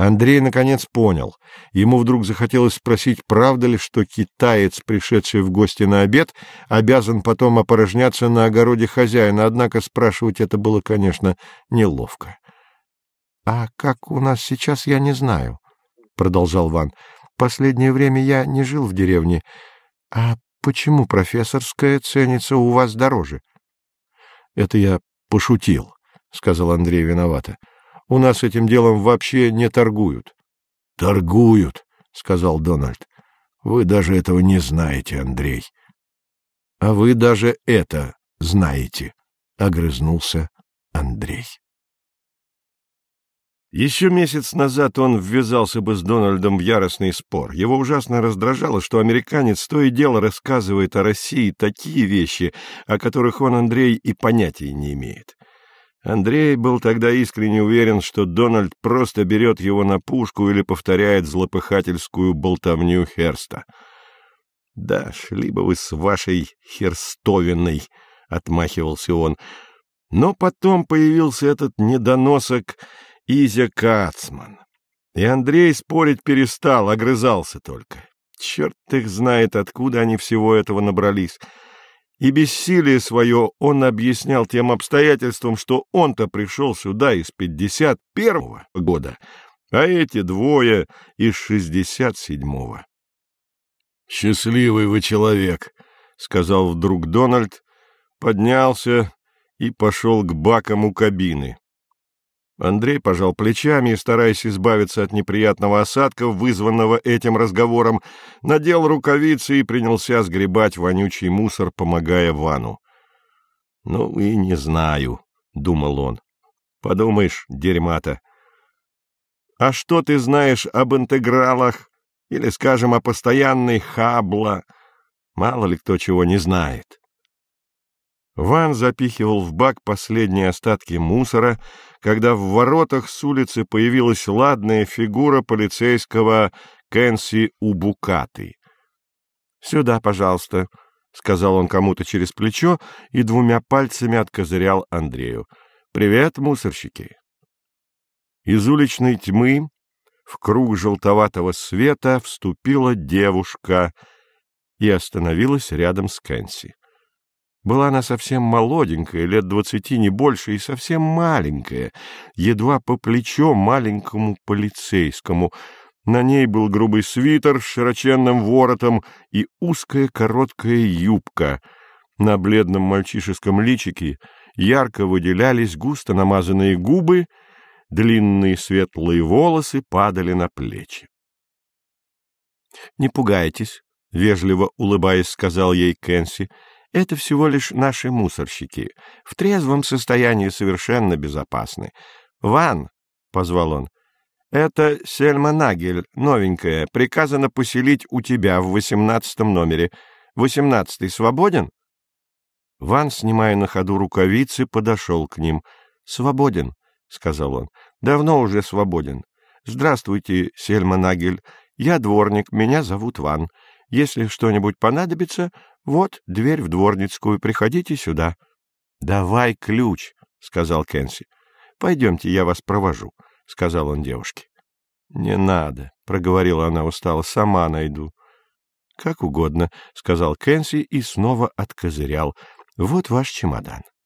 Андрей наконец понял. Ему вдруг захотелось спросить, правда ли, что китаец, пришедший в гости на обед, обязан потом опорожняться на огороде хозяина, однако спрашивать это было, конечно, неловко. — А как у нас сейчас, я не знаю, — продолжал Ван. — Последнее время я не жил в деревне. А почему профессорская ценится у вас дороже? — Это я пошутил, — сказал Андрей виновато. — у нас этим делом вообще не торгуют. — Торгуют, — сказал Дональд. — Вы даже этого не знаете, Андрей. — А вы даже это знаете, — огрызнулся Андрей. Еще месяц назад он ввязался бы с Дональдом в яростный спор. Его ужасно раздражало, что американец то и дело рассказывает о России такие вещи, о которых он, Андрей, и понятия не имеет. Андрей был тогда искренне уверен, что Дональд просто берет его на пушку или повторяет злопыхательскую болтовню Херста. «Да, шли бы вы с вашей Херстовиной», — отмахивался он. Но потом появился этот недоносок Изя Кацман. И Андрей спорить перестал, огрызался только. Черт их знает, откуда они всего этого набрались и бессилие свое он объяснял тем обстоятельством, что он-то пришел сюда из пятьдесят первого года, а эти двое из шестьдесят седьмого. «Счастливый вы человек», — сказал вдруг Дональд, поднялся и пошел к бакам у кабины. Андрей пожал плечами и, стараясь избавиться от неприятного осадка, вызванного этим разговором, надел рукавицы и принялся сгребать вонючий мусор, помогая Вану. — Ну и не знаю, — думал он. — Подумаешь, дерьма-то. — А что ты знаешь об интегралах или, скажем, о постоянной хабла? Мало ли кто чего не знает. Ван запихивал в бак последние остатки мусора, когда в воротах с улицы появилась ладная фигура полицейского Кэнси Убукаты. — Сюда, пожалуйста, — сказал он кому-то через плечо и двумя пальцами откозырял Андрею. — Привет, мусорщики! Из уличной тьмы в круг желтоватого света вступила девушка и остановилась рядом с Кэнси. Была она совсем молоденькая, лет двадцати не больше, и совсем маленькая, едва по плечо маленькому полицейскому. На ней был грубый свитер с широченным воротом и узкая короткая юбка. На бледном мальчишеском личике ярко выделялись густо намазанные губы, длинные светлые волосы падали на плечи. — Не пугайтесь, — вежливо улыбаясь, сказал ей Кэнси, — это всего лишь наши мусорщики. В трезвом состоянии совершенно безопасны. «Ван!» — позвал он. «Это Сельма Нагель, новенькая. Приказано поселить у тебя в восемнадцатом номере. Восемнадцатый свободен?» Ван, снимая на ходу рукавицы, подошел к ним. «Свободен», — сказал он. «Давно уже свободен. Здравствуйте, Сельма Нагель. Я дворник, меня зовут Ван. Если что-нибудь понадобится, вот дверь в дворницкую, приходите сюда. — Давай ключ, — сказал Кенси. — Пойдемте, я вас провожу, — сказал он девушке. — Не надо, — проговорила она устало, — сама найду. — Как угодно, — сказал Кенси и снова откозырял. — Вот ваш чемодан. —